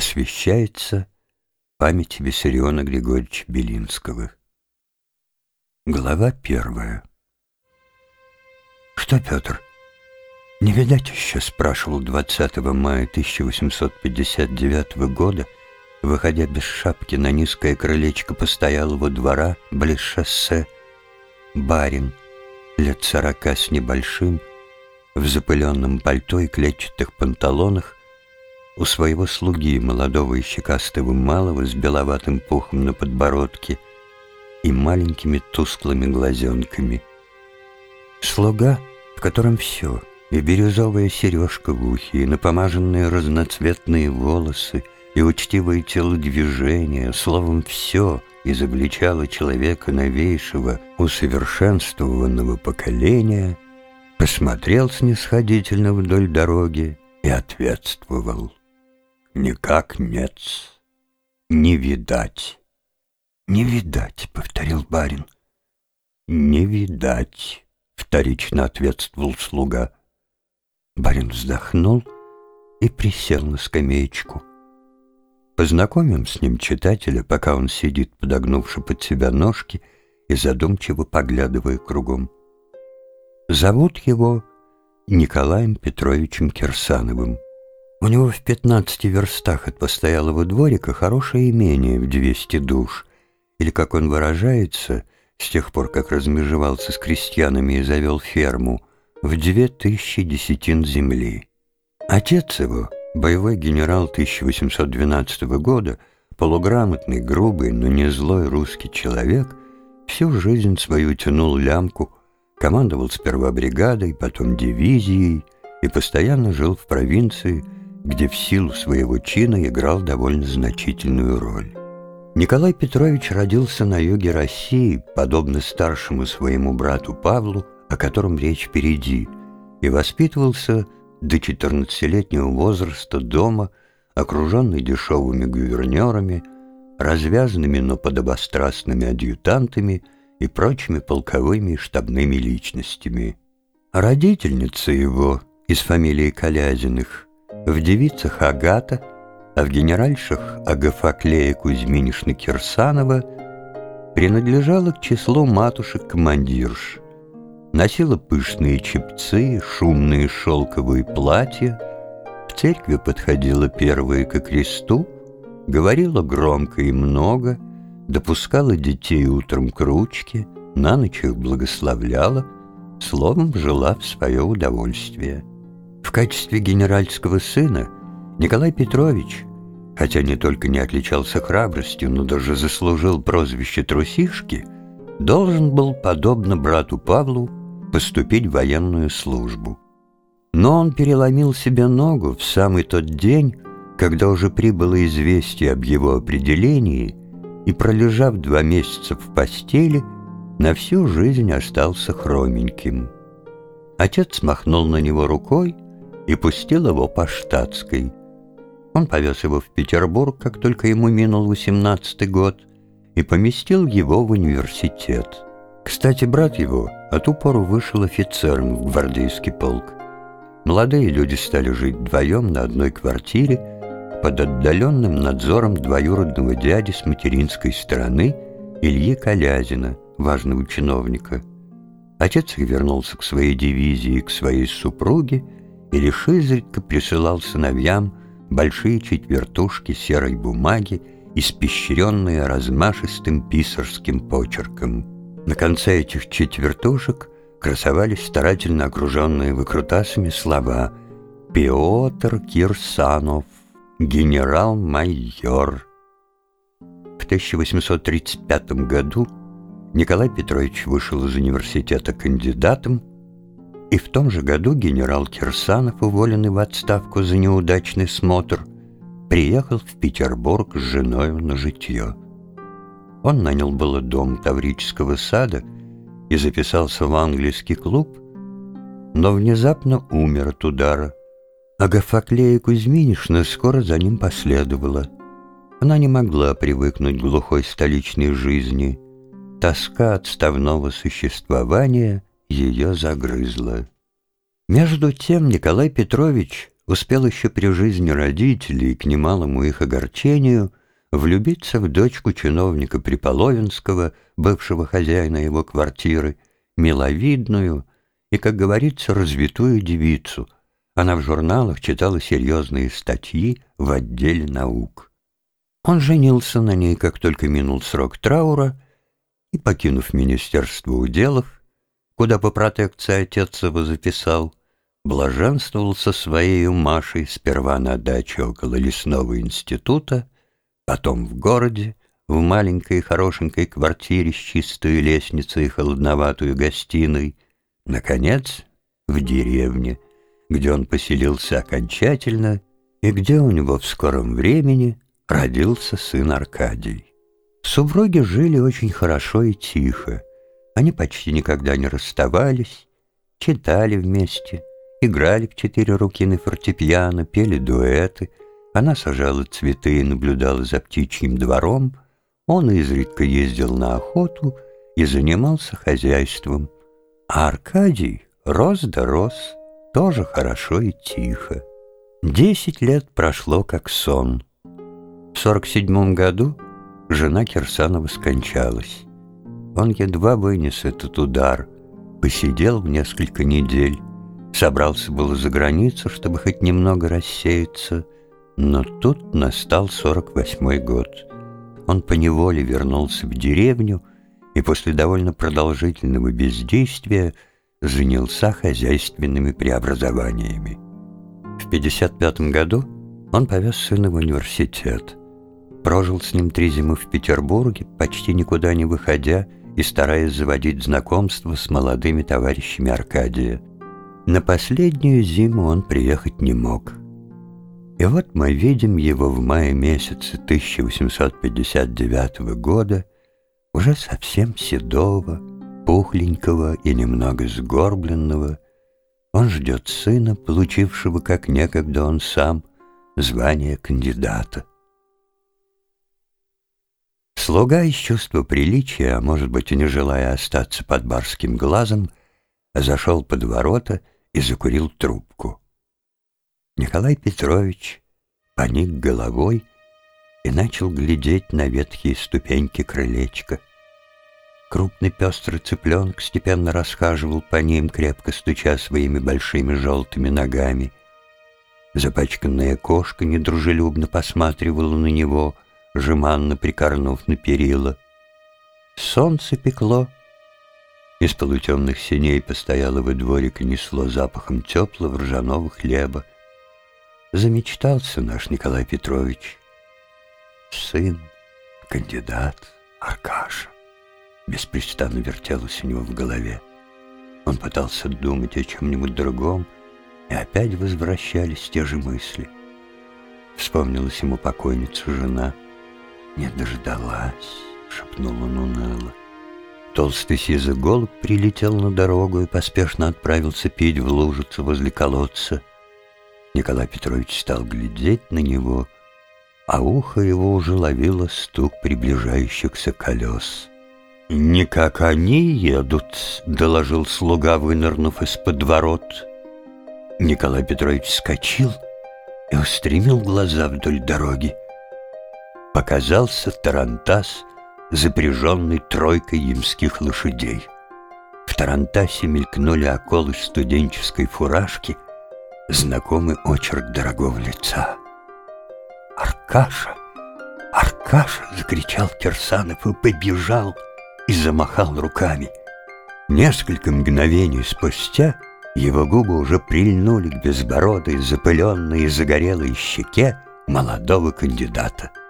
посвящается памяти Виссариона Григорьевича Белинского. Глава первая. «Что, Петр, не видать еще?» — спрашивал 20 мая 1859 года, выходя без шапки на низкое крылечко постоялого двора близ шоссе, барин, лет сорока с небольшим, в запыленном пальто и клетчатых панталонах, у своего слуги, молодого и щекастого малого, с беловатым пухом на подбородке и маленькими тусклыми глазенками. Слуга, в котором все, и бирюзовая сережка в ухе, и напомаженные разноцветные волосы, и учтивое телодвижение, словом, все изобличало человека новейшего, усовершенствованного поколения, посмотрел снисходительно вдоль дороги и ответствовал. «Никак нет, не видать». «Не видать», — повторил барин. «Не видать», — вторично ответствовал слуга. Барин вздохнул и присел на скамеечку. Познакомим с ним читателя, пока он сидит, подогнувши под себя ножки и задумчиво поглядывая кругом. Зовут его Николаем Петровичем Кирсановым. У него в пятнадцати верстах от постоялого дворика хорошее имение в двести душ, или, как он выражается, с тех пор, как размежевался с крестьянами и завел ферму, в две тысячи десятин земли. Отец его, боевой генерал 1812 года, полуграмотный, грубый, но не злой русский человек, всю жизнь свою тянул лямку, командовал сперва бригадой, потом дивизией и постоянно жил в провинции, где в силу своего чина играл довольно значительную роль. Николай Петрович родился на юге России, подобно старшему своему брату Павлу, о котором речь впереди, и воспитывался до 14-летнего возраста дома, окруженный дешевыми гувернерами, развязанными, но подобострастными адъютантами и прочими полковыми и штабными личностями. Родительница его из фамилии Колязиных в девицах Агата – а в генеральшах Агафаклея Кузьминишна Кирсанова принадлежала к числу матушек-командирш. Носила пышные чепцы, шумные шелковые платья, в церкви подходила первая ко кресту, говорила громко и много, допускала детей утром к ручке, на ночь их благословляла, словом, жила в свое удовольствие. В качестве генеральского сына – Николай Петрович, хотя не только не отличался храбростью, но даже заслужил прозвище «трусишки», должен был, подобно брату Павлу, поступить в военную службу. Но он переломил себе ногу в самый тот день, когда уже прибыло известие об его определении, и, пролежав два месяца в постели, на всю жизнь остался хроменьким. Отец махнул на него рукой и пустил его по штатской – он повез его в Петербург, как только ему минул восемнадцатый год, и поместил его в университет. Кстати, брат его от упору вышел офицером в гвардейский полк. Молодые люди стали жить вдвоем на одной квартире под отдаленным надзором двоюродного дяди с материнской стороны Ильи Колязина, важного чиновника. Отец их вернулся к своей дивизии и к своей супруге и лишь изредка присылал сыновьям большие четвертушки серой бумаги, испещренные размашистым писарским почерком. На конце этих четвертушек красовались старательно окруженные выкрутасами слова «Петр Кирсанов, генерал-майор». В 1835 году Николай Петрович вышел из университета кандидатом и в том же году генерал Кирсанов, уволенный в отставку за неудачный смотр, приехал в Петербург с женой на житье. Он нанял было дом Таврического сада и записался в английский клуб, но внезапно умер от удара. Агафаклея Кузьминишна скоро за ним последовала. Она не могла привыкнуть к глухой столичной жизни. Тоска отставного существования — ее загрызло. Между тем Николай Петрович успел еще при жизни родителей, к немалому их огорчению, влюбиться в дочку чиновника Приполовинского, бывшего хозяина его квартиры, миловидную и, как говорится, развитую девицу. Она в журналах читала серьезные статьи в отделе наук. Он женился на ней, как только минул срок траура, и, покинув Министерство уделов, куда по протекции отец его записал, блаженствовал со своей Машей сперва на даче около лесного института, потом в городе, в маленькой хорошенькой квартире с чистой лестницей и холодноватой гостиной, наконец, в деревне, где он поселился окончательно и где у него в скором времени родился сын Аркадий. Супруги жили очень хорошо и тихо. Они почти никогда не расставались, читали вместе, играли в четыре руки на фортепиано, пели дуэты. Она сажала цветы и наблюдала за птичьим двором. Он изредка ездил на охоту и занимался хозяйством. А Аркадий рос да рос, тоже хорошо и тихо. Десять лет прошло как сон. В сорок седьмом году жена Кирсанова скончалась. Он едва вынес этот удар, посидел в несколько недель, собрался было за границу, чтобы хоть немного рассеяться, но тут настал сорок восьмой год. Он поневоле вернулся в деревню и после довольно продолжительного бездействия занялся хозяйственными преобразованиями. В 55 году он повез сына в университет. Прожил с ним три зимы в Петербурге, почти никуда не выходя и стараясь заводить знакомства с молодыми товарищами Аркадия. На последнюю зиму он приехать не мог. И вот мы видим его в мае месяце 1859 года, уже совсем седого, пухленького и немного сгорбленного. Он ждет сына, получившего, как некогда он сам, звание кандидата. Слуга из чувства приличия, может быть и не желая остаться под барским глазом, зашел под ворота и закурил трубку. Николай Петрович поник головой и начал глядеть на ветхие ступеньки крылечка. Крупный пестрый цыпленок степенно расхаживал по ним, крепко стуча своими большими желтыми ногами. Запачканная кошка недружелюбно посматривала на него — жеманно прикорнув на перила. Солнце пекло. Из полутемных синей постоялого дворика несло запахом теплого ржаного хлеба. Замечтался наш Николай Петрович. Сын, кандидат, Аркаша. Беспрестанно вертелось у него в голове. Он пытался думать о чем-нибудь другом, и опять возвращались те же мысли. Вспомнилась ему покойница жена — «Не дождалась», — шепнул он. Толстый сизый голубь прилетел на дорогу и поспешно отправился пить в лужицу возле колодца. Николай Петрович стал глядеть на него, а ухо его уже ловило стук приближающихся колес. «Не как они едут», — доложил слуга, вынырнув из-под ворот. Николай Петрович вскочил и устремил глаза вдоль дороги показался тарантас, запряженный тройкой ямских лошадей. В тарантасе мелькнули околы студенческой фуражки, знакомый очерк дорогого лица. «Аркаша! Аркаша!» — закричал Кирсанов и побежал и замахал руками. Несколько мгновений спустя его губы уже прильнули к безбородой, запыленной и загорелой щеке молодого кандидата —